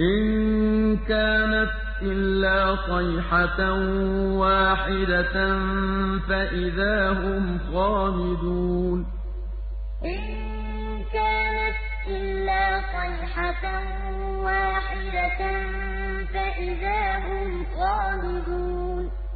إِن كَانَتْ إِلَّا صَيْحَةً وَاحِدَةً فَإِذَا هُمْ خَامِدُونَ. إِن كَانَتْ إِلَّا صَيْحَةً وَاحِدَةً فَإِذَا